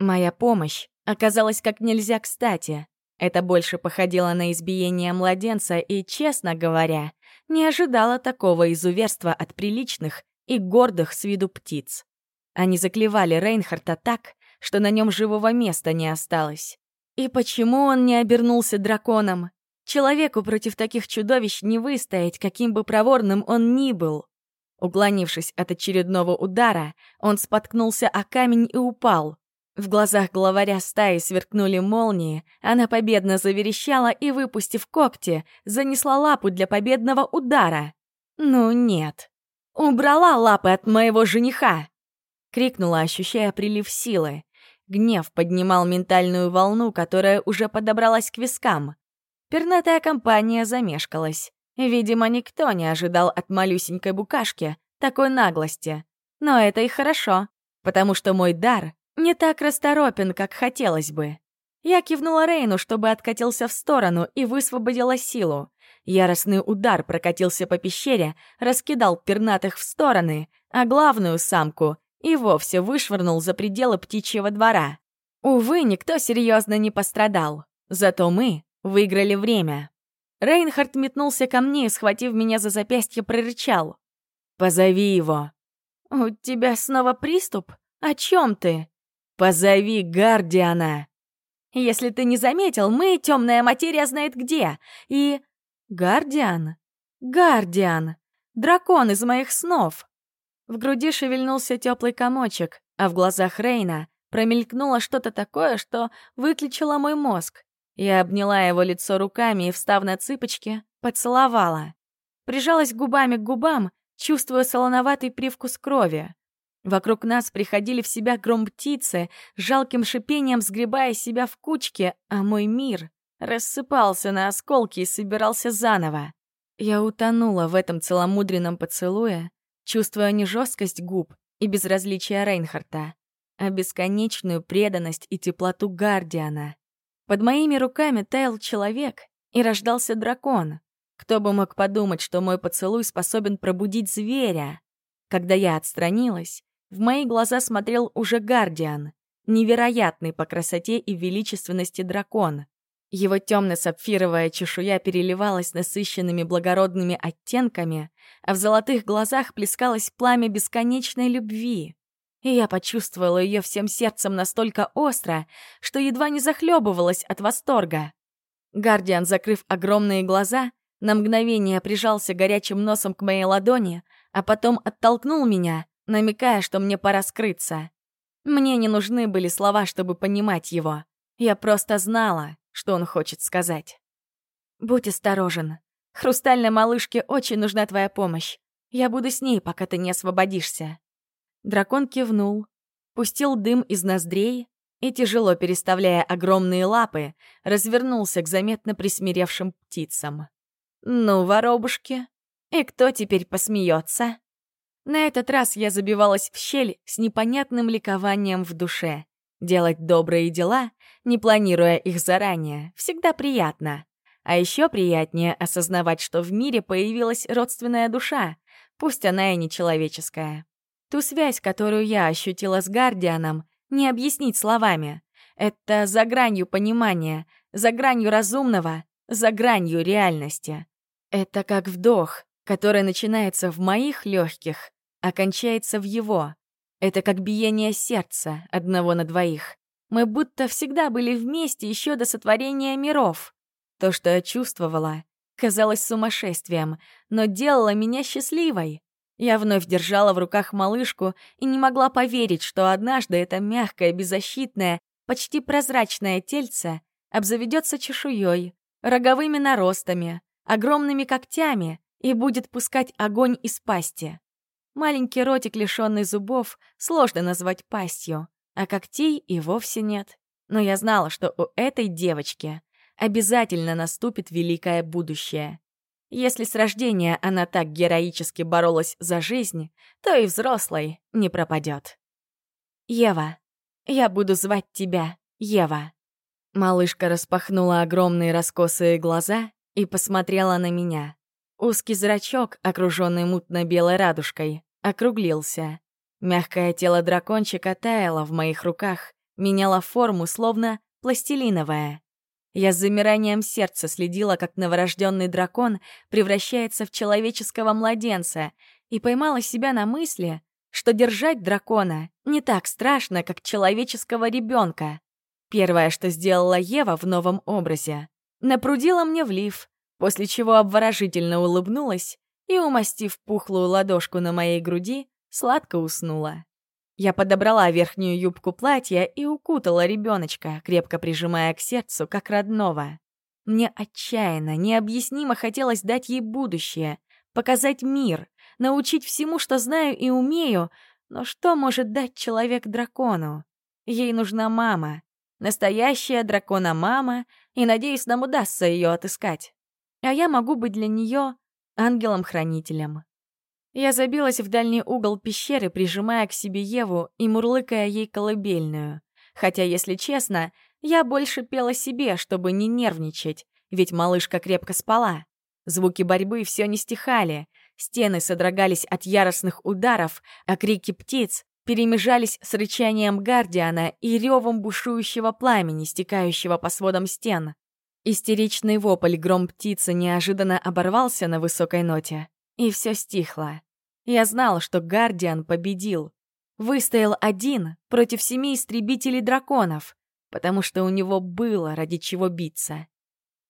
Моя помощь оказалась как нельзя кстати. Это больше походило на избиение младенца и, честно говоря, не ожидала такого изуверства от приличных и гордых с виду птиц. Они заклевали Рейнхарта так, что на нем живого места не осталось. И почему он не обернулся драконом? Человеку против таких чудовищ не выстоять, каким бы проворным он ни был. Уклонившись от очередного удара, он споткнулся о камень и упал. В глазах главаря стаи сверкнули молнии, она победно заверещала и, выпустив когти, занесла лапу для победного удара. «Ну нет. Убрала лапы от моего жениха!» Крикнула, ощущая прилив силы. Гнев поднимал ментальную волну, которая уже подобралась к вискам. Пернатая компания замешкалась. Видимо, никто не ожидал от малюсенькой букашки такой наглости. Но это и хорошо, потому что мой дар не так расторопен, как хотелось бы. Я кивнула Рейну, чтобы откатился в сторону и высвободила силу. Яростный удар прокатился по пещере, раскидал пернатых в стороны, а главную самку и вовсе вышвырнул за пределы птичьего двора. Увы, никто серьезно не пострадал. Зато мы выиграли время. Рейнхард метнулся ко мне и, схватив меня за запястье, прорычал. «Позови его». «У тебя снова приступ? О чем ты?» «Позови Гардиана!» «Если ты не заметил, мы темная материя знает где. И... Гардиан? Гардиан! Дракон из моих снов!» В груди шевельнулся теплый комочек, а в глазах Рейна промелькнуло что-то такое, что выключило мой мозг. Я обняла его лицо руками и, встав на цыпочки, поцеловала. Прижалась губами к губам, чувствуя солоноватый привкус крови. Вокруг нас приходили в себя гром птицы, жалким шипением сгребая себя в кучки, а мой мир рассыпался на осколки и собирался заново. Я утонула в этом целомудренном поцелуе, чувствуя не жесткость губ и безразличие Рейнхарта, а бесконечную преданность и теплоту Гардиана. Под моими руками таял человек, и рождался дракон. Кто бы мог подумать, что мой поцелуй способен пробудить зверя? Когда я отстранилась, в мои глаза смотрел уже Гардиан, невероятный по красоте и величественности дракон. Его темно-сапфировая чешуя переливалась насыщенными благородными оттенками, а в золотых глазах плескалось пламя бесконечной любви. И я почувствовала ее всем сердцем настолько остро, что едва не захлебывалась от восторга. Гардиан, закрыв огромные глаза, на мгновение прижался горячим носом к моей ладони, а потом оттолкнул меня, намекая, что мне пора скрыться. Мне не нужны были слова, чтобы понимать его. Я просто знала, что он хочет сказать. «Будь осторожен. Хрустальной малышке очень нужна твоя помощь. Я буду с ней, пока ты не освободишься». Дракон кивнул, пустил дым из ноздрей и, тяжело переставляя огромные лапы, развернулся к заметно присмиревшим птицам. «Ну, воробушки, и кто теперь посмеется?» На этот раз я забивалась в щель с непонятным ликованием в душе. Делать добрые дела, не планируя их заранее, всегда приятно. А еще приятнее осознавать, что в мире появилась родственная душа, пусть она и не человеческая. Ту связь, которую я ощутила с Гардианом, не объяснить словами. Это за гранью понимания, за гранью разумного, за гранью реальности. Это как вдох, который начинается в моих легких, а кончается в его. Это как биение сердца одного на двоих. Мы будто всегда были вместе еще до сотворения миров. То, что я чувствовала, казалось сумасшествием, но делало меня счастливой. Я вновь держала в руках малышку и не могла поверить, что однажды это мягкое, беззащитное, почти прозрачное тельце обзаведется чешуей, роговыми наростами, огромными когтями и будет пускать огонь из пасти. Маленький ротик, лишённый зубов, сложно назвать пастью, а когтей и вовсе нет. Но я знала, что у этой девочки обязательно наступит великое будущее. Если с рождения она так героически боролась за жизнь, то и взрослой не пропадет. «Ева, я буду звать тебя Ева». Малышка распахнула огромные раскосые глаза и посмотрела на меня. Узкий зрачок, окруженный мутно-белой радужкой, округлился. Мягкое тело дракончика таяло в моих руках, меняла форму, словно пластилиновая. Я с замиранием сердца следила, как новорожденный дракон превращается в человеческого младенца, и поймала себя на мысли, что держать дракона не так страшно, как человеческого ребенка. Первое, что сделала Ева в новом образе, напрудила мне в лиф, после чего обворожительно улыбнулась и, умастив пухлую ладошку на моей груди, сладко уснула. Я подобрала верхнюю юбку платья и укутала ребеночка, крепко прижимая к сердцу, как родного. Мне отчаянно, необъяснимо хотелось дать ей будущее, показать мир, научить всему, что знаю и умею, но что может дать человек дракону? Ей нужна мама, настоящая дракона-мама, и, надеюсь, нам удастся ее отыскать. А я могу быть для нее ангелом-хранителем. Я забилась в дальний угол пещеры, прижимая к себе Еву и мурлыкая ей колыбельную. Хотя, если честно, я больше пела себе, чтобы не нервничать, ведь малышка крепко спала. Звуки борьбы все не стихали, стены содрогались от яростных ударов, а крики птиц перемежались с рычанием Гардиана и ревом бушующего пламени, стекающего по сводам стен. Истеричный вопль гром птицы неожиданно оборвался на высокой ноте, и все стихло. Я знал, что Гардиан победил. Выстоял один против семи истребителей драконов, потому что у него было ради чего биться.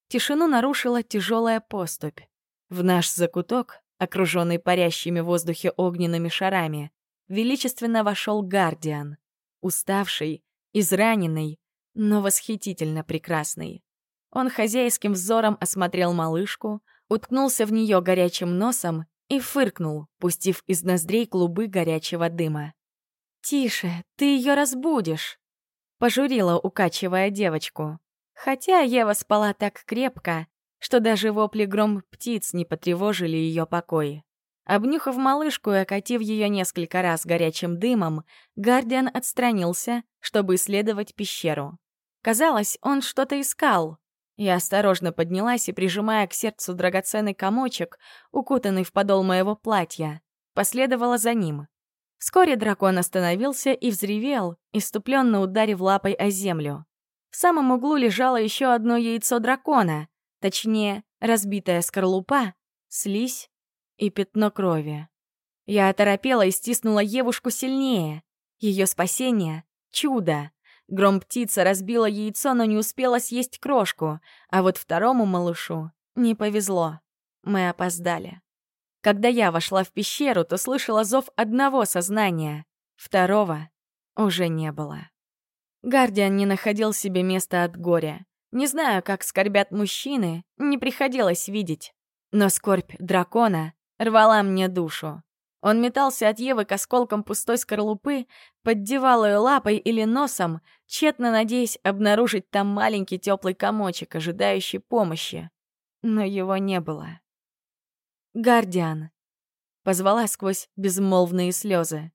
Тишину нарушила тяжелая поступь. В наш закуток, окруженный парящими в воздухе огненными шарами, величественно вошел Гардиан, уставший, израненный, но восхитительно прекрасный. Он хозяйским взором осмотрел малышку, уткнулся в нее горячим носом и фыркнул, пустив из ноздрей клубы горячего дыма. «Тише, ты ее разбудишь!» — пожурила, укачивая девочку. Хотя Ева спала так крепко, что даже вопли гром птиц не потревожили ее покой. Обнюхав малышку и окатив ее несколько раз горячим дымом, Гардиан отстранился, чтобы исследовать пещеру. Казалось, он что-то искал. Я осторожно поднялась и, прижимая к сердцу драгоценный комочек, укутанный в подол моего платья, последовала за ним. Вскоре дракон остановился и взревел, иступленно ударив лапой о землю. В самом углу лежало еще одно яйцо дракона, точнее, разбитая скорлупа, слизь и пятно крови. Я оторопела и стиснула Евушку сильнее. Ее спасение — чудо. Гром-птица разбила яйцо, но не успела съесть крошку, а вот второму малышу не повезло. Мы опоздали. Когда я вошла в пещеру, то слышала зов одного сознания, второго уже не было. Гардиан не находил себе места от горя. Не знаю, как скорбят мужчины, не приходилось видеть. Но скорбь дракона рвала мне душу. Он метался от Евы к осколкам пустой скорлупы, поддевал ее лапой или носом, тщетно надеясь обнаружить там маленький теплый комочек, ожидающий помощи. Но его не было. «Гардиан!» — позвала сквозь безмолвные слезы.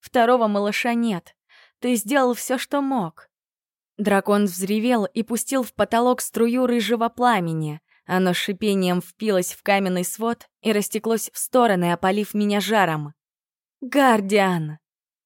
«Второго малыша нет. Ты сделал все, что мог». Дракон взревел и пустил в потолок струю рыжего пламени. Оно шипением впилось в каменный свод и растеклось в стороны, опалив меня жаром. «Гардиан!»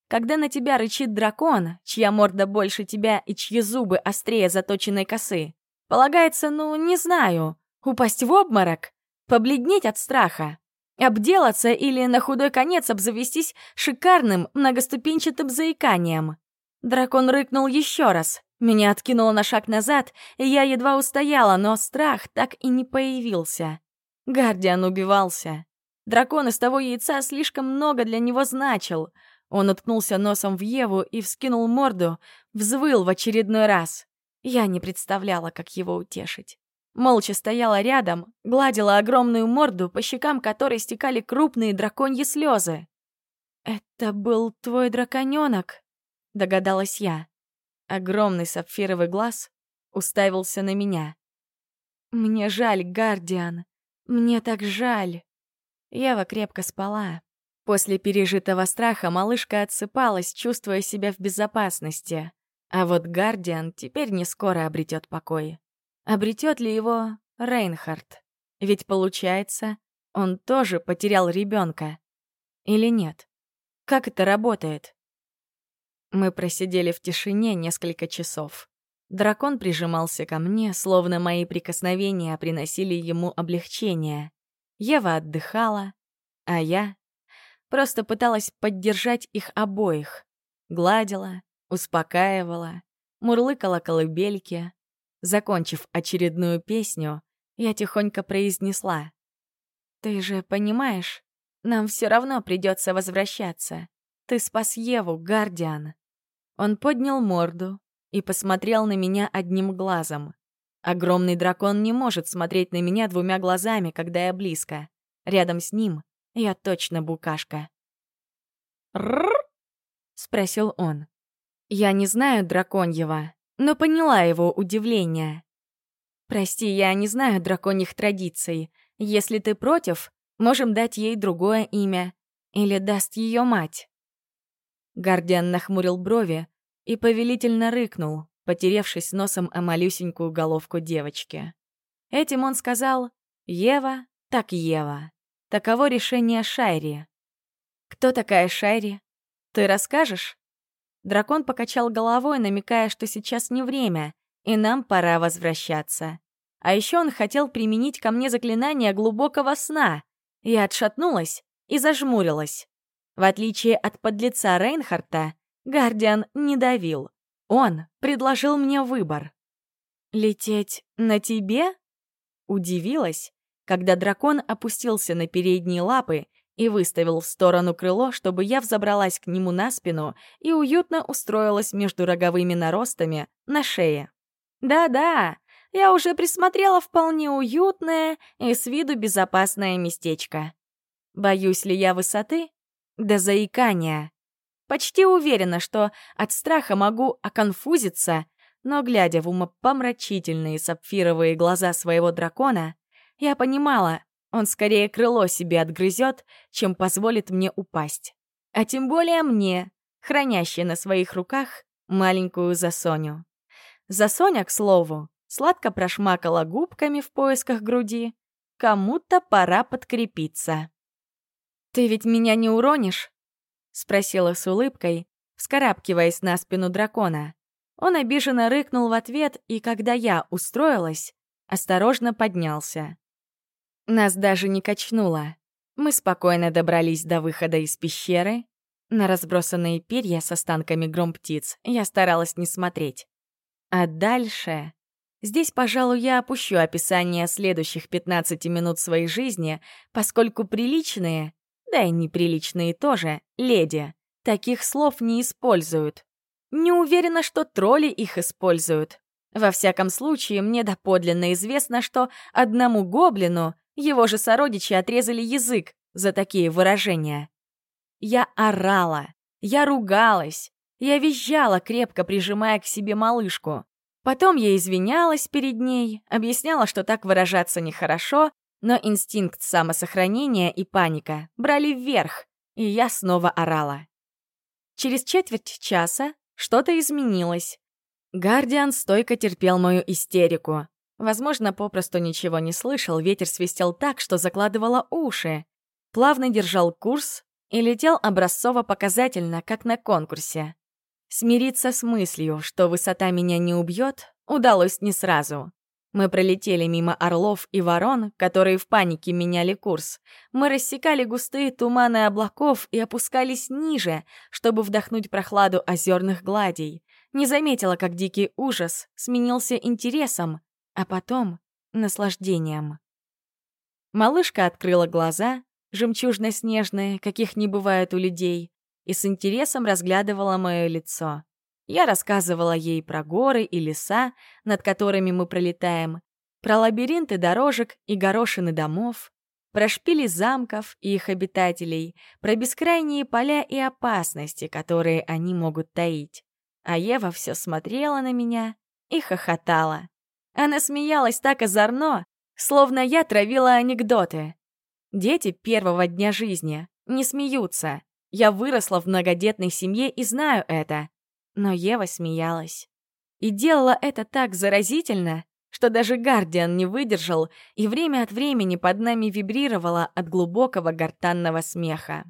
Когда на тебя рычит дракон, чья морда больше тебя и чьи зубы острее заточенной косы, полагается, ну, не знаю, упасть в обморок, побледнеть от страха, обделаться или на худой конец обзавестись шикарным многоступенчатым заиканием. Дракон рыкнул еще раз. Меня откинуло на шаг назад, и я едва устояла, но страх так и не появился. Гардиан убивался. Дракон из того яйца слишком много для него значил. Он уткнулся носом в Еву и вскинул морду, взвыл в очередной раз. Я не представляла, как его утешить. Молча стояла рядом, гладила огромную морду, по щекам которой стекали крупные драконьи слезы. «Это был твой драконёнок?» — догадалась я. Огромный сапфировый глаз уставился на меня. «Мне жаль, Гардиан. Мне так жаль». Ева крепко спала. После пережитого страха малышка отсыпалась, чувствуя себя в безопасности. А вот Гардиан теперь не скоро обретет покой. Обретет ли его Рейнхард? Ведь получается, он тоже потерял ребенка. Или нет? Как это работает? Мы просидели в тишине несколько часов. Дракон прижимался ко мне, словно мои прикосновения приносили ему облегчение. Ева отдыхала, а я просто пыталась поддержать их обоих. Гладила, успокаивала, мурлыкала колыбельки. Закончив очередную песню, я тихонько произнесла. «Ты же понимаешь, нам все равно придется возвращаться. Ты спас Еву, Гардиан». Он поднял морду и посмотрел на меня одним глазом. Огромный дракон не может смотреть на меня двумя глазами, когда я близко. Рядом с ним я точно букашка. «Рррр?» — спросил он. Я не знаю драконьего, но поняла его удивление. «Прости, я не знаю драконьих традиций. Если ты против, можем дать ей другое имя. Или даст ее мать». Гардиан нахмурил брови и повелительно рыкнул, потеревшись носом о малюсенькую головку девочки. Этим он сказал «Ева, так Ева». Таково решение Шайри. «Кто такая Шайри? Ты расскажешь?» Дракон покачал головой, намекая, что сейчас не время, и нам пора возвращаться. А еще он хотел применить ко мне заклинание глубокого сна. Я отшатнулась и зажмурилась. В отличие от подлеца Рейнхарта, Гардиан не давил. Он предложил мне выбор. «Лететь на тебе?» Удивилась, когда дракон опустился на передние лапы и выставил в сторону крыло, чтобы я взобралась к нему на спину и уютно устроилась между роговыми наростами на шее. Да-да, я уже присмотрела вполне уютное и с виду безопасное местечко. Боюсь ли я высоты? Да заикания. Почти уверена, что от страха могу оконфузиться, но, глядя в умопомрачительные сапфировые глаза своего дракона, я понимала, он скорее крыло себе отгрызет, чем позволит мне упасть. А тем более мне, хранящей на своих руках маленькую Засоню. Засоня, к слову, сладко прошмакала губками в поисках груди. Кому-то пора подкрепиться. «Ты ведь меня не уронишь?» — спросила с улыбкой, вскарабкиваясь на спину дракона. Он обиженно рыкнул в ответ, и когда я устроилась, осторожно поднялся. Нас даже не качнуло. Мы спокойно добрались до выхода из пещеры. На разбросанные перья с останками гром птиц я старалась не смотреть. А дальше... Здесь, пожалуй, я опущу описание следующих 15 минут своей жизни, поскольку приличные, да и неприличные тоже, леди, таких слов не используют. Не уверена, что тролли их используют. Во всяком случае, мне доподлинно известно, что одному гоблину его же сородичи отрезали язык за такие выражения. Я орала, я ругалась, я визжала, крепко прижимая к себе малышку. Потом я извинялась перед ней, объясняла, что так выражаться нехорошо, но инстинкт самосохранения и паника брали вверх, и я снова орала. Через четверть часа что-то изменилось. Гардиан стойко терпел мою истерику. Возможно, попросту ничего не слышал, ветер свистел так, что закладывало уши. Плавно держал курс и летел образцово-показательно, как на конкурсе. Смириться с мыслью, что высота меня не убьет, удалось не сразу. Мы пролетели мимо орлов и ворон, которые в панике меняли курс. Мы рассекали густые туманы облаков и опускались ниже, чтобы вдохнуть прохладу озерных гладей. Не заметила, как дикий ужас сменился интересом, а потом — наслаждением. Малышка открыла глаза, жемчужно-снежные, каких не бывает у людей, и с интересом разглядывала мое лицо. Я рассказывала ей про горы и леса, над которыми мы пролетаем, про лабиринты дорожек и горошины домов, про шпили замков и их обитателей, про бескрайние поля и опасности, которые они могут таить. А Ева все смотрела на меня и хохотала. Она смеялась так озорно, словно я травила анекдоты. Дети первого дня жизни не смеются. Я выросла в многодетной семье и знаю это. Но Ева смеялась. И делала это так заразительно, что даже Гардиан не выдержал и время от времени под нами вибрировала от глубокого гортанного смеха.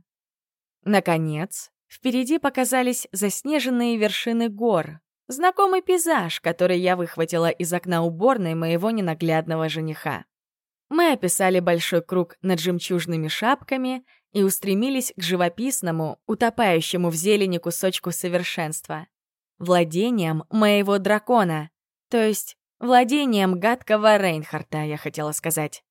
Наконец, Впереди показались заснеженные вершины гор. Знакомый пейзаж, который я выхватила из окна уборной моего ненаглядного жениха. Мы описали большой круг над жемчужными шапками и устремились к живописному, утопающему в зелени кусочку совершенства. Владением моего дракона, то есть владением гадкого Рейнхарта, я хотела сказать.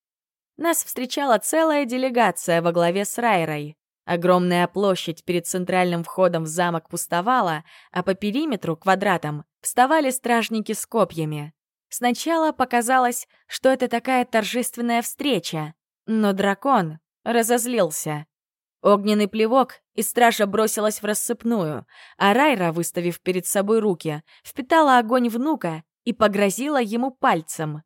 Нас встречала целая делегация во главе с Райрой. Огромная площадь перед центральным входом в замок пустовала, а по периметру квадратом вставали стражники с копьями. Сначала показалось, что это такая торжественная встреча, но дракон разозлился. Огненный плевок, и стража бросилась в рассыпную, а Райра, выставив перед собой руки, впитала огонь внука и погрозила ему пальцем.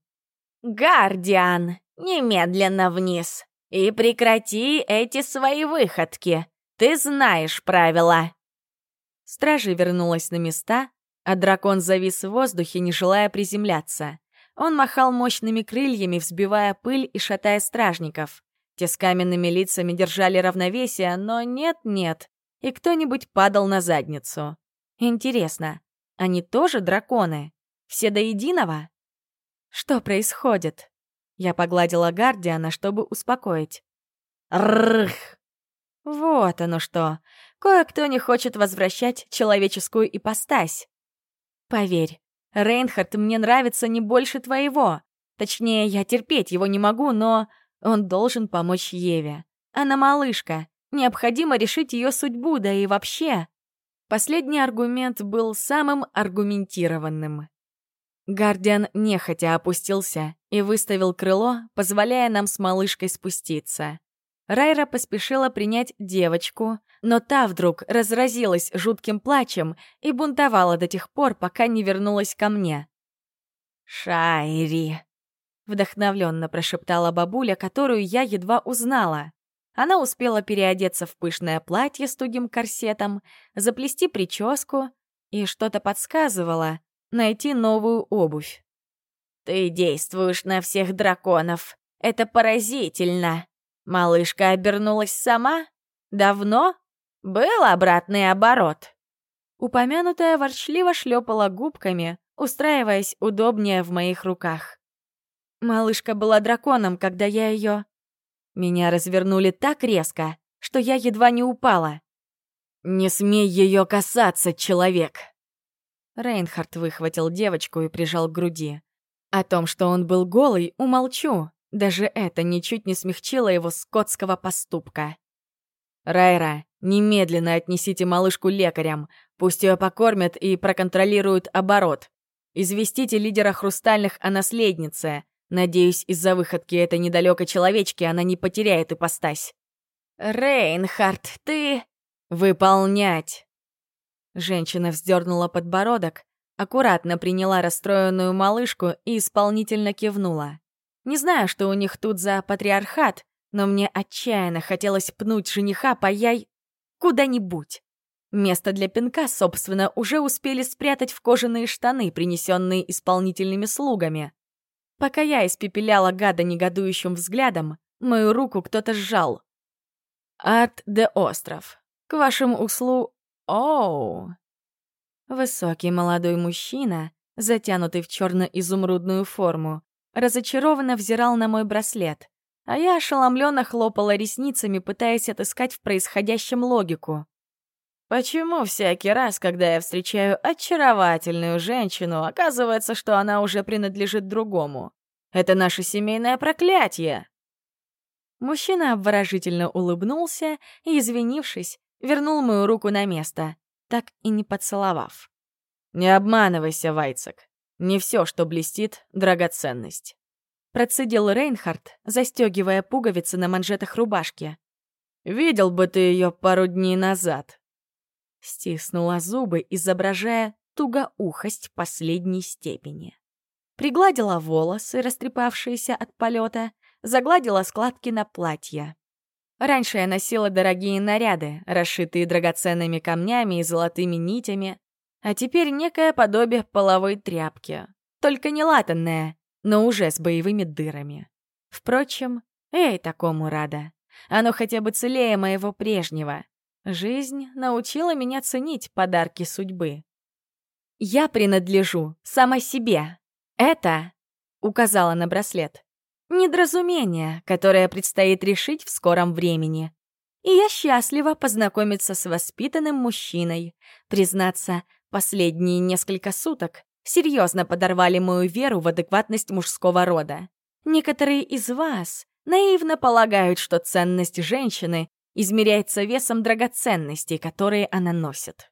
«Гардиан, немедленно вниз и прекрати эти свои выходки. Ты знаешь правила». Стража вернулась на места, а дракон завис в воздухе, не желая приземляться. Он махал мощными крыльями, взбивая пыль и шатая стражников. Те с каменными лицами держали равновесие, но нет-нет, и кто-нибудь падал на задницу. Интересно, они тоже драконы? Все до единого? Что происходит? Я погладила Гардиана, чтобы успокоить. Рррх! Вот оно что. Кое-кто не хочет возвращать человеческую ипостась. Поверь, Рейнхард мне нравится не больше твоего. Точнее, я терпеть его не могу, но он должен помочь Еве. Она малышка. Необходимо решить ее судьбу, да и вообще. Последний аргумент был самым аргументированным. Гардиан нехотя опустился и выставил крыло, позволяя нам с малышкой спуститься. Райра поспешила принять девочку, но та вдруг разразилась жутким плачем и бунтовала до тех пор, пока не вернулась ко мне. «Шайри!» — вдохновленно прошептала бабуля, которую я едва узнала. Она успела переодеться в пышное платье с тугим корсетом, заплести прическу и что-то подсказывала, найти новую обувь. «Ты действуешь на всех драконов. Это поразительно. Малышка обернулась сама? Давно? Был обратный оборот». Упомянутая ворчливо шлепала губками, устраиваясь удобнее в моих руках. Малышка была драконом, когда я ее... Меня развернули так резко, что я едва не упала. «Не смей ее касаться, человек!» Рейнхард выхватил девочку и прижал к груди. О том, что он был голый, умолчу. Даже это ничуть не смягчило его скотского поступка. «Райра, немедленно отнесите малышку лекарям. Пусть ее покормят и проконтролируют оборот. Известите лидера хрустальных о наследнице. Надеюсь, из-за выходки этой недалекой человечки она не потеряет ипостась». «Рейнхард, ты...» «Выполнять!» Женщина вздернула подбородок, аккуратно приняла расстроенную малышку и исполнительно кивнула. Не знаю, что у них тут за патриархат, но мне отчаянно хотелось пнуть жениха по яй куда-нибудь. Место для пинка, собственно, уже успели спрятать в кожаные штаны, принесенные исполнительными слугами. Пока я испепеляла гада негодующим взглядом, мою руку кто-то сжал. «Арт де Остров. К вашим услу... Оу!» Высокий молодой мужчина, затянутый в черно-изумрудную форму, разочарованно взирал на мой браслет, а я ошеломленно хлопала ресницами, пытаясь отыскать в происходящем логику. Почему всякий раз, когда я встречаю очаровательную женщину, оказывается, что она уже принадлежит другому? Это наше семейное проклятие. Мужчина обворожительно улыбнулся и, извинившись, вернул мою руку на место, так и не поцеловав. «Не обманывайся, Вайцек. Не все, что блестит, — драгоценность». Процедил Рейнхард, застегивая пуговицы на манжетах рубашки. «Видел бы ты ее пару дней назад». Стиснула зубы, изображая тугоухость последней степени. Пригладила волосы, растрепавшиеся от полета, загладила складки на платье. Раньше я носила дорогие наряды, расшитые драгоценными камнями и золотыми нитями, а теперь некое подобие половой тряпки. Только не латанная, но уже с боевыми дырами. Впрочем, я и такому рада. Оно хотя бы целее моего прежнего. Жизнь научила меня ценить подарки судьбы. «Я принадлежу сама себе. Это...» — указала на браслет. «Недоразумение, которое предстоит решить в скором времени. И я счастлива познакомиться с воспитанным мужчиной. Признаться, последние несколько суток серьезно подорвали мою веру в адекватность мужского рода. Некоторые из вас наивно полагают, что ценность женщины измеряется весом драгоценностей, которые она носит.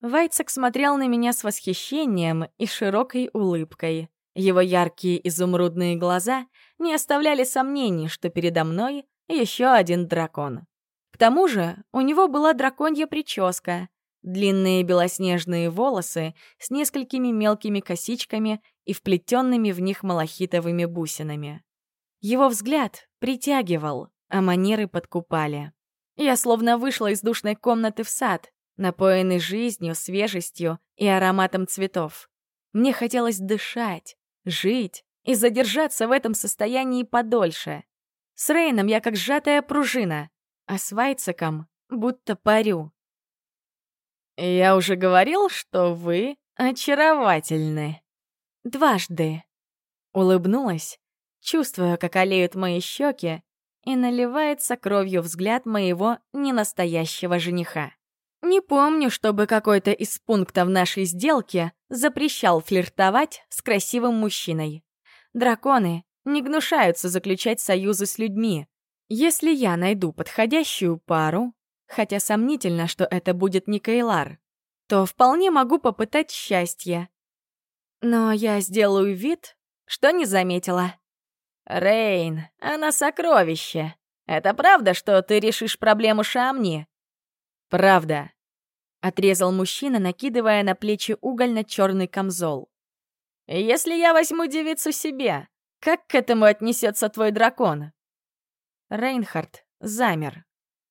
Вайцек смотрел на меня с восхищением и широкой улыбкой. Его яркие изумрудные глаза не оставляли сомнений, что передо мной еще один дракон. К тому же у него была драконья прическа, длинные белоснежные волосы с несколькими мелкими косичками и вплетенными в них малахитовыми бусинами. Его взгляд притягивал, а манеры подкупали. Я словно вышла из душной комнаты в сад, напоенный жизнью, свежестью и ароматом цветов. Мне хотелось дышать, жить и задержаться в этом состоянии подольше. С Рейном я как сжатая пружина, а с Вайцеком будто парю. «Я уже говорил, что вы очаровательны». «Дважды». Улыбнулась, чувствуя, как олеют мои щеки, и наливается кровью взгляд моего ненастоящего жениха. Не помню, чтобы какой-то из пунктов нашей сделки запрещал флиртовать с красивым мужчиной. Драконы не гнушаются заключать союзы с людьми. Если я найду подходящую пару, хотя сомнительно, что это будет не Кейлар, то вполне могу попытать счастье. Но я сделаю вид, что не заметила. «Рейн, она сокровище. Это правда, что ты решишь проблему Шамни?» «Правда», — отрезал мужчина, накидывая на плечи угольно-черный камзол. «Если я возьму девицу себе, как к этому отнесется твой дракон?» Рейнхард замер.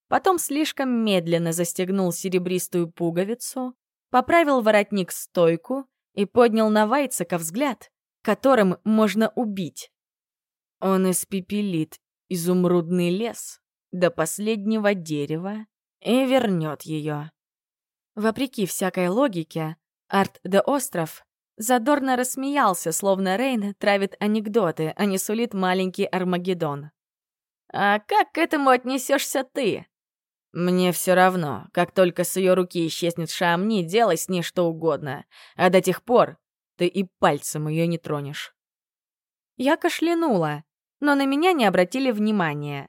Потом слишком медленно застегнул серебристую пуговицу, поправил воротник-стойку и поднял на Вайцека взгляд, которым можно убить. Он испепелит изумрудный лес до последнего дерева и вернет ее. Вопреки всякой логике, Арт де Остров задорно рассмеялся, словно Рейн травит анекдоты, а не сулит маленький Армагеддон. «А как к этому отнесешься ты?» «Мне все равно. Как только с ее руки исчезнет Шамни, делай с ней что угодно. А до тех пор ты и пальцем ее не тронешь». Я кашлянула, но на меня не обратили внимания.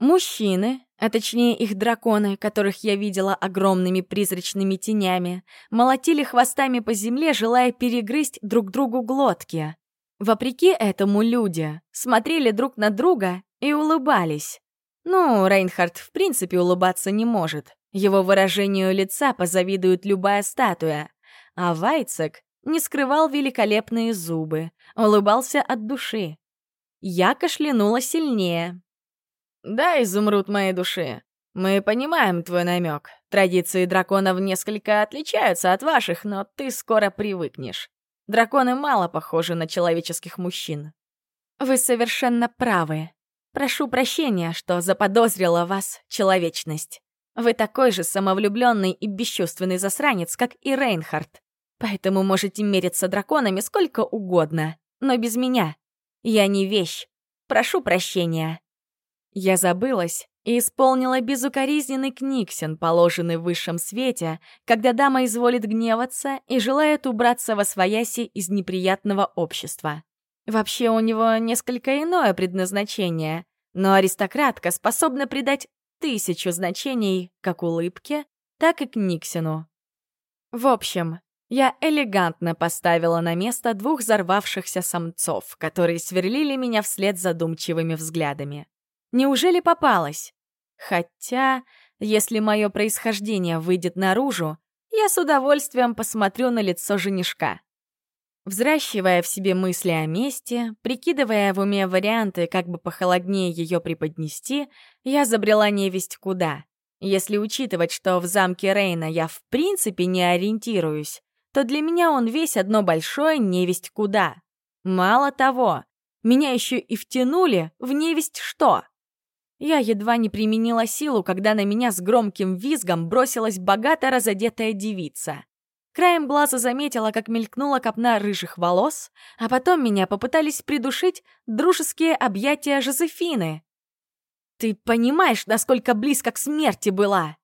Мужчины, а точнее их драконы, которых я видела огромными призрачными тенями, молотили хвостами по земле, желая перегрызть друг другу глотки. Вопреки этому люди смотрели друг на друга и улыбались. Ну, Рейнхард в принципе улыбаться не может. Его выражению лица позавидует любая статуя. А Вайцек не скрывал великолепные зубы, улыбался от души. Я кашлянула сильнее. «Да, изумруд моей души. Мы понимаем твой намек. Традиции драконов несколько отличаются от ваших, но ты скоро привыкнешь. Драконы мало похожи на человеческих мужчин». «Вы совершенно правы. Прошу прощения, что заподозрила вас человечность. Вы такой же самовлюбленный и бесчувственный засранец, как и Рейнхард. Поэтому можете мериться драконами сколько угодно, но без меня. Я не вещь. Прошу прощения». Я забылась и исполнила безукоризненный книгсен, положенный в высшем свете, когда дама изволит гневаться и желает убраться во свояси из неприятного общества. Вообще у него несколько иное предназначение, но аристократка способна придать тысячу значений как улыбке, так и книгсену. В общем, я элегантно поставила на место двух взорвавшихся самцов, которые сверлили меня вслед задумчивыми взглядами. Неужели попалась? Хотя, если мое происхождение выйдет наружу, я с удовольствием посмотрю на лицо женишка. Взращивая в себе мысли о месте, прикидывая в уме варианты, как бы похолоднее ее преподнести, я забрела невесть куда. Если учитывать, что в замке Рейна я в принципе не ориентируюсь, то для меня он весь одно большое невесть куда. Мало того, меня еще и втянули в невесть что. Я едва не применила силу, когда на меня с громким визгом бросилась богато разодетая девица. Краем глаза заметила, как мелькнула копна рыжих волос, а потом меня попытались придушить дружеские объятия Жозефины. «Ты понимаешь, насколько близко к смерти была?»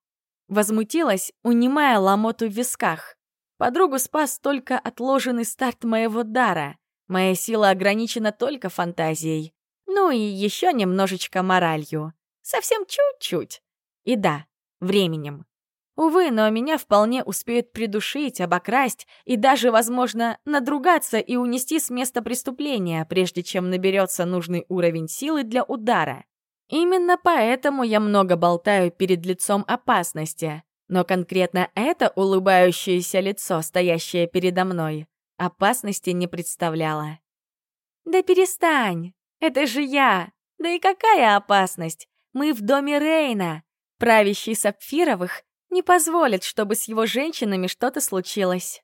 Возмутилась, унимая ломоту в висках. Подругу спас только отложенный старт моего дара. Моя сила ограничена только фантазией. Ну и еще немножечко моралью. Совсем чуть-чуть. И да, временем. Увы, но меня вполне успеют придушить, обокрасть и даже, возможно, надругаться и унести с места преступления, прежде чем наберется нужный уровень силы для удара. Именно поэтому я много болтаю перед лицом опасности. Но конкретно это улыбающееся лицо, стоящее передо мной, опасности не представляло. «Да перестань! Это же я! Да и какая опасность? Мы в доме Рейна! Правящий Сапфировых не позволит, чтобы с его женщинами что-то случилось!»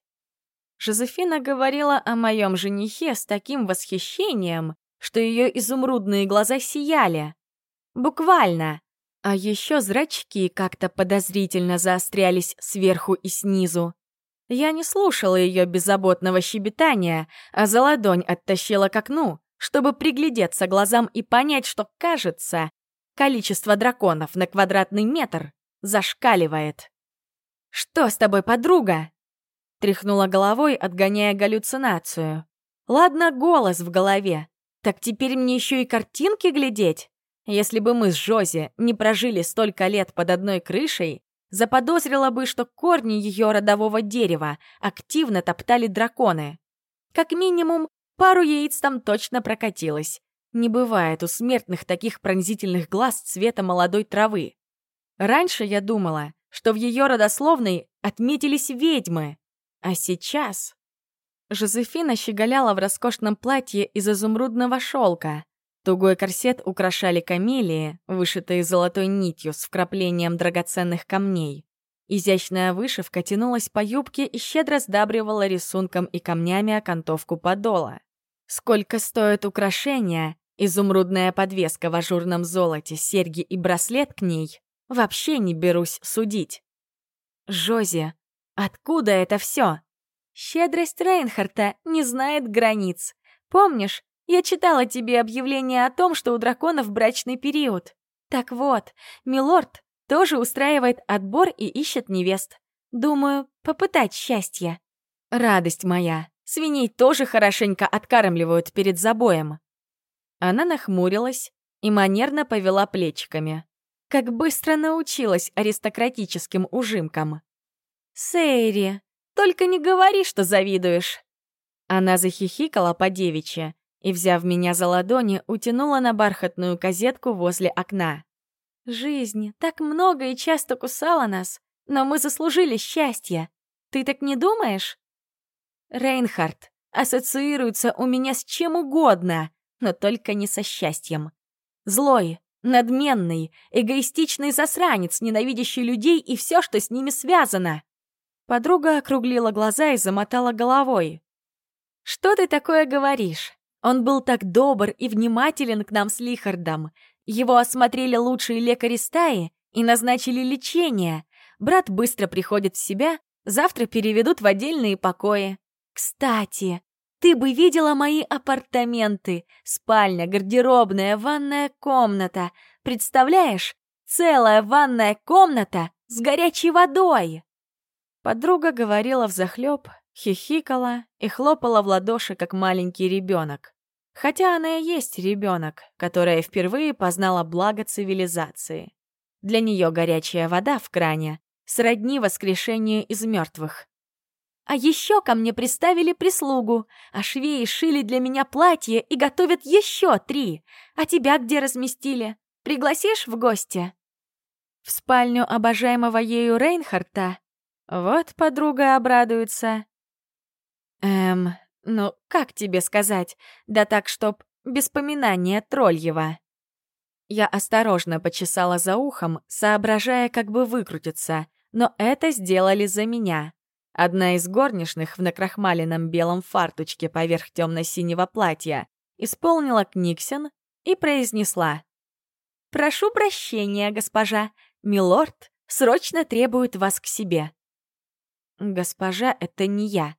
Жозефина говорила о моем женихе с таким восхищением, что ее изумрудные глаза сияли. Буквально. А еще зрачки как-то подозрительно заострялись сверху и снизу. Я не слушала ее беззаботного щебетания, а за ладонь оттащила к окну, чтобы приглядеться глазам и понять, что, кажется, количество драконов на квадратный метр зашкаливает. «Что с тобой, подруга?» Тряхнула головой, отгоняя галлюцинацию. «Ладно, голос в голове. Так теперь мне еще и картинки глядеть?» Если бы мы с Жози не прожили столько лет под одной крышей, заподозрила бы, что корни ее родового дерева активно топтали драконы. Как минимум, пару яиц там точно прокатилось. Не бывает у смертных таких пронзительных глаз цвета молодой травы. Раньше я думала, что в ее родословной отметились ведьмы, а сейчас... Жозефина щеголяла в роскошном платье из изумрудного шелка, Тугой корсет украшали камелии, вышитые золотой нитью с вкраплением драгоценных камней. Изящная вышивка тянулась по юбке и щедро сдабривала рисунком и камнями окантовку подола. Сколько стоят украшения, изумрудная подвеска в ажурном золоте, серьги и браслет к ней, вообще не берусь судить. Жози, откуда это все? Щедрость Рейнхарта не знает границ. Помнишь, я читала тебе объявление о том, что у драконов брачный период. Так вот, милорд тоже устраивает отбор и ищет невест. Думаю, попытать счастье. Радость моя, свиней тоже хорошенько откармливают перед забоем. Она нахмурилась и манерно повела плечиками. Как быстро научилась аристократическим ужимкам. «Сейри, только не говори, что завидуешь!» Она захихикала по девичьи и, взяв меня за ладони, утянула на бархатную козетку возле окна. «Жизнь так много и часто кусала нас, но мы заслужили счастье. Ты так не думаешь?» Рейнхард ассоциируется у меня с чем угодно, но только не со счастьем. Злой, надменный, эгоистичный засранец, ненавидящий людей и все, что с ними связано. Подруга округлила глаза и замотала головой. «Что ты такое говоришь? Он был так добр и внимателен к нам с Лихардом. Его осмотрели лучшие лекари стаи и назначили лечение. Брат быстро приходит в себя, завтра переведут в отдельные покои. Кстати, ты бы видела мои апартаменты. Спальня, гардеробная, ванная комната. Представляешь? Целая ванная комната с горячей водой. Подруга говорила взахлеб, хихикала и хлопала в ладоши, как маленький ребенок. Хотя она и есть ребенок, которая впервые познала благо цивилизации. Для нее горячая вода в кране сродни воскрешению из мертвых. А еще ко мне приставили прислугу, а швеи шили для меня платье и готовят еще три. А тебя где разместили? Пригласишь в гости? В спальню обожаемого ею Рейнхарта? Вот подруга обрадуется. Эм, ну, как тебе сказать? Да так, чтоб без поминания Трольева. Я осторожно почесала за ухом, соображая, как бы выкрутиться, но это сделали за меня. Одна из горничных в накрахмаленном белом фартучке поверх темно-синего платья исполнила книгсен и произнесла. «Прошу прощения, госпожа. Милорд срочно требует вас к себе». «Госпожа — это не я.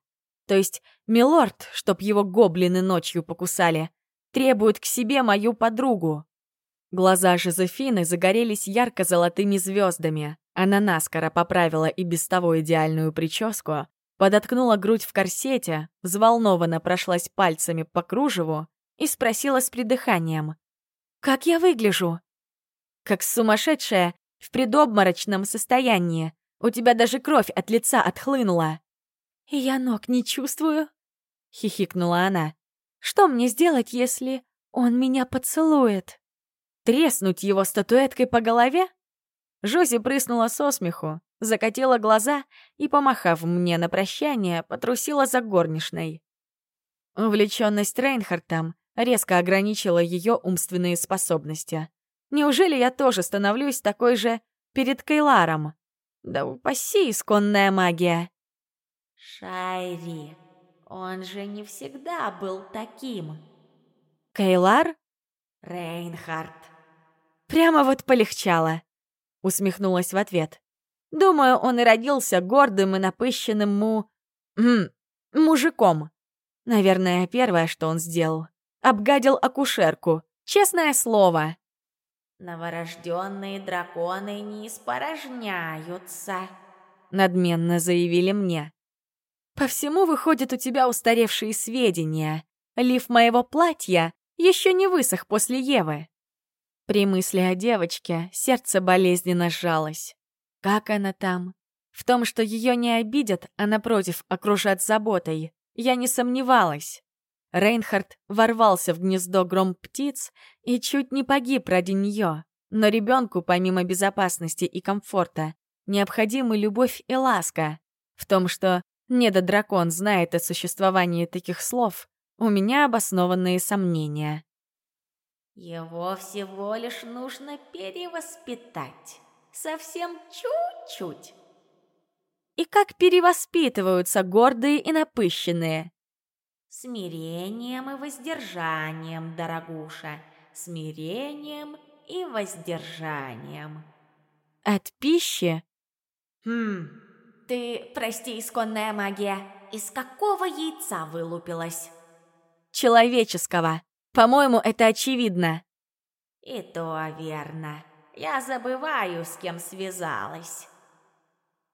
То есть милорд, чтоб его гоблины ночью покусали, требует к себе мою подругу». Глаза Жозефины загорелись ярко-золотыми звездами. Она наскоро поправила и без того идеальную прическу, подоткнула грудь в корсете, взволнованно прошлась пальцами по кружеву и спросила с придыханием. «Как я выгляжу?» «Как сумасшедшая, в предобморочном состоянии. У тебя даже кровь от лица отхлынула». «И я ног не чувствую?» — хихикнула она. «Что мне сделать, если он меня поцелует?» «Треснуть его статуэткой по голове?» Жози прыснула со смеху, закатила глаза и, помахав мне на прощание, потрусила за горничной. Увлеченность Рейнхартом резко ограничила ее умственные способности. Неужели я тоже становлюсь такой же перед Кейларом? Да упаси исконная магия. Шайри, он же не всегда был таким. Кейлар? Рейнхард. Прямо вот полегчало. Усмехнулась в ответ. Думаю, он и родился гордым и напыщенным му... Мужиком. Наверное, первое, что он сделал. Обгадил акушерку. Честное слово. «Новорожденные драконы не испорожняются», — надменно заявили мне. «По всему выходят у тебя устаревшие сведения. Лиф моего платья еще не высох после Евы». При мысли о девочке сердце болезненно сжалось. Как она там? В том, что ее не обидят, а напротив окружат заботой, я не сомневалась. Рейнхард ворвался в гнездо гром птиц и чуть не погиб ради нее. Но ребенку, помимо безопасности и комфорта, необходимы любовь и ласка. В том, что недодракон знает о существовании таких слов, у меня обоснованные сомнения. Его всего лишь нужно перевоспитать. Совсем чуть-чуть. И как перевоспитываются гордые и напыщенные? Смирением и воздержанием, дорогуша. Смирением и воздержанием. От пищи? Хм, ты, прости, исконная магия, из какого яйца вылупилась? Человеческого. По-моему, это очевидно. И то верно. Я забываю, с кем связалась.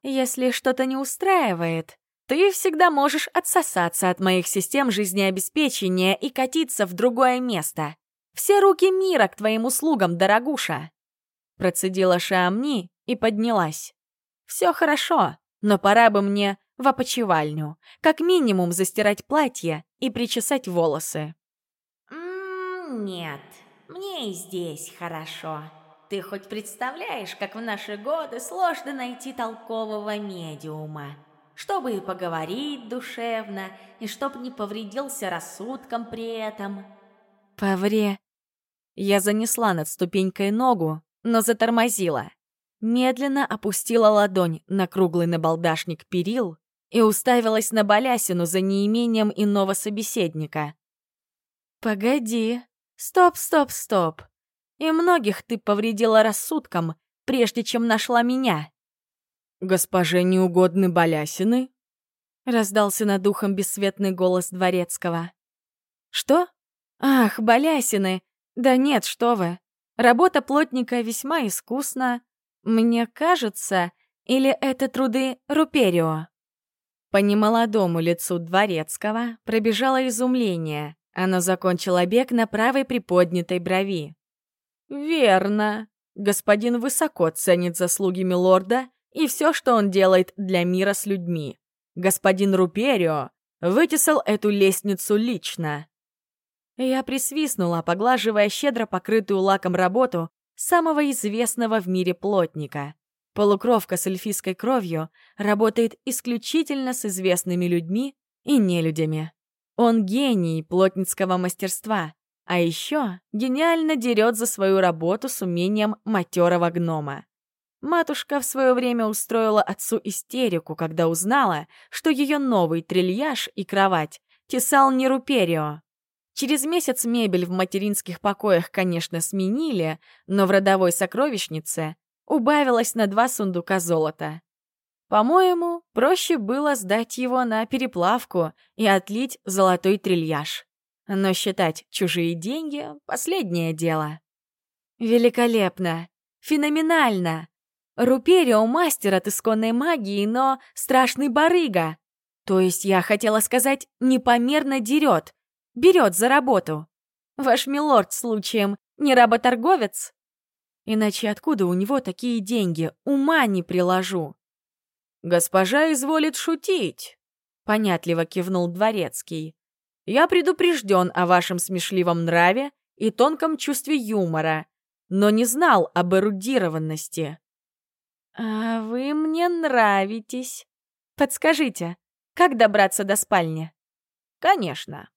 Если что-то не устраивает, ты всегда можешь отсосаться от моих систем жизнеобеспечения и катиться в другое место. Все руки мира к твоим услугам, дорогуша. Процедила Шамни и поднялась. Все хорошо, но пора бы мне в опочивальню, как минимум застирать платье и причесать волосы. «Нет, мне и здесь хорошо. Ты хоть представляешь, как в наши годы сложно найти толкового медиума? Чтобы и поговорить душевно, и чтоб не повредился рассудком при этом». «Повре...» Я занесла над ступенькой ногу, но затормозила. Медленно опустила ладонь на круглый набалдашник перил и уставилась на балясину за неимением иного собеседника. «Погоди», Стоп, стоп, стоп. И многих ты повредила рассудком, прежде чем нашла меня. Госпоже неугодны балясины? Раздался над ухом бесцветный голос дворецкого. Что? Ах, балясины! Да нет, что вы. Работа плотника весьма искусна. Мне кажется, или это труды Руперио? По немолодому лицу дворецкого пробежало изумление. Она закончила бег на правой приподнятой брови. «Верно. Господин высоко ценит заслуги милорда и все, что он делает для мира с людьми. Господин Руперио вытесал эту лестницу лично». Я присвистнула, поглаживая щедро покрытую лаком работу самого известного в мире плотника. Полукровка с эльфийской кровью работает исключительно с известными людьми и нелюдями. Он гений плотницкого мастерства, а еще гениально дерет за свою работу с умением матерого гнома. Матушка в свое время устроила отцу истерику, когда узнала, что ее новый трильяж и кровать тесал не Руперио. Через месяц мебель в материнских покоях, конечно, сменили, но в родовой сокровищнице убавилось на два сундука золота. По-моему, проще было сдать его на переплавку и отлить золотой трильяж. Но считать чужие деньги — последнее дело. Великолепно! Феноменально! Руперио — мастер от исконной магии, но страшный барыга. То есть я хотела сказать, непомерно дерет, берет за работу. Ваш милорд случаем не работорговец? Иначе откуда у него такие деньги? Ума не приложу. Госпожа изволит шутить, понятливо кивнул дворецкий. Я предупрежден о вашем смешливом нраве и тонком чувстве юмора, но не знал об эрудированности. «А вы мне нравитесь. Подскажите, как добраться до спальни?» «Конечно.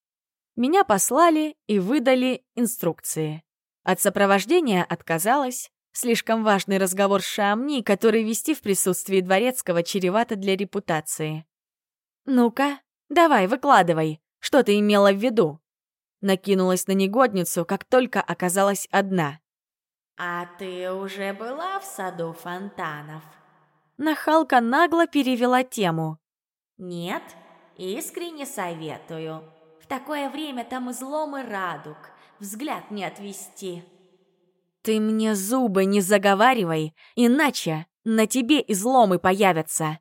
Меня послали и выдали инструкции. От сопровождения отказалась. Слишком важный разговор с Шамни, который вести в присутствии дворецкого чревато для репутации. «Ну-ка, давай, выкладывай, что ты имела в виду?» Накинулась на негодницу, как только оказалась одна. «А ты уже была в саду фонтанов?» Нахалка нагло перевела тему. «Нет, искренне советую такое время там изломы радуг, взгляд не отвести. Ты мне зубы не заговаривай, иначе на тебе изломы появятся.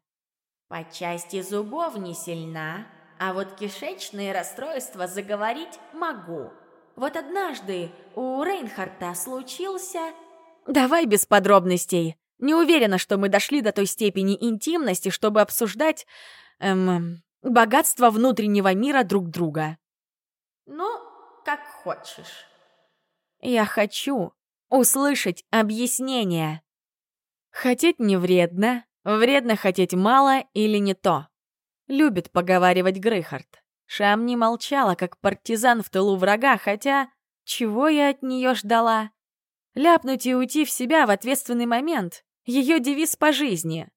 По части зубов не сильна, а вот кишечные расстройства заговорить могу. Вот однажды у Рейнхарта случился... Давай без подробностей. Не уверена, что мы дошли до той степени интимности, чтобы обсуждать... Эм, богатство внутреннего мира друг друга. Ну, как хочешь. Я хочу услышать объяснение. Хотеть не вредно, вредно хотеть мало или не то. Любит поговаривать Грыхард. Шам не молчала, как партизан в тылу врага, хотя чего я от нее ждала? Ляпнуть и уйти в себя в ответственный момент — ее девиз по жизни.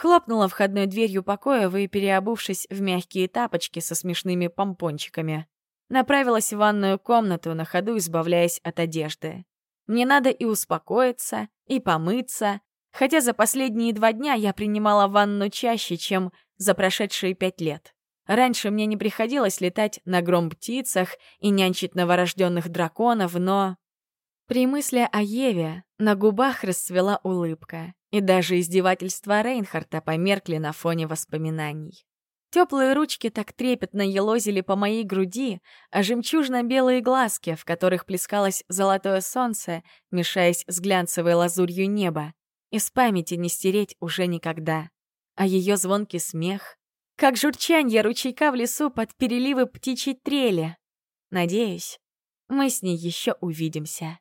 Хлопнула входной дверью покоя, и переобувшись в мягкие тапочки со смешными помпончиками. Направилась в ванную комнату, на ходу избавляясь от одежды. Мне надо и успокоиться, и помыться, хотя за последние два дня я принимала ванну чаще, чем за прошедшие пять лет. Раньше мне не приходилось летать на гром птицах и нянчить новорожденных драконов, но... При мысли о Еве на губах расцвела улыбка, и даже издевательства Рейнхарта померкли на фоне воспоминаний. Теплые ручки так трепетно елозили по моей груди, а жемчужно-белые глазки, в которых плескалось золотое солнце, мешаясь с глянцевой лазурью неба, из памяти не стереть уже никогда. А ее звонкий смех, как журчанье ручейка в лесу под переливы птичьей трели. Надеюсь, мы с ней еще увидимся.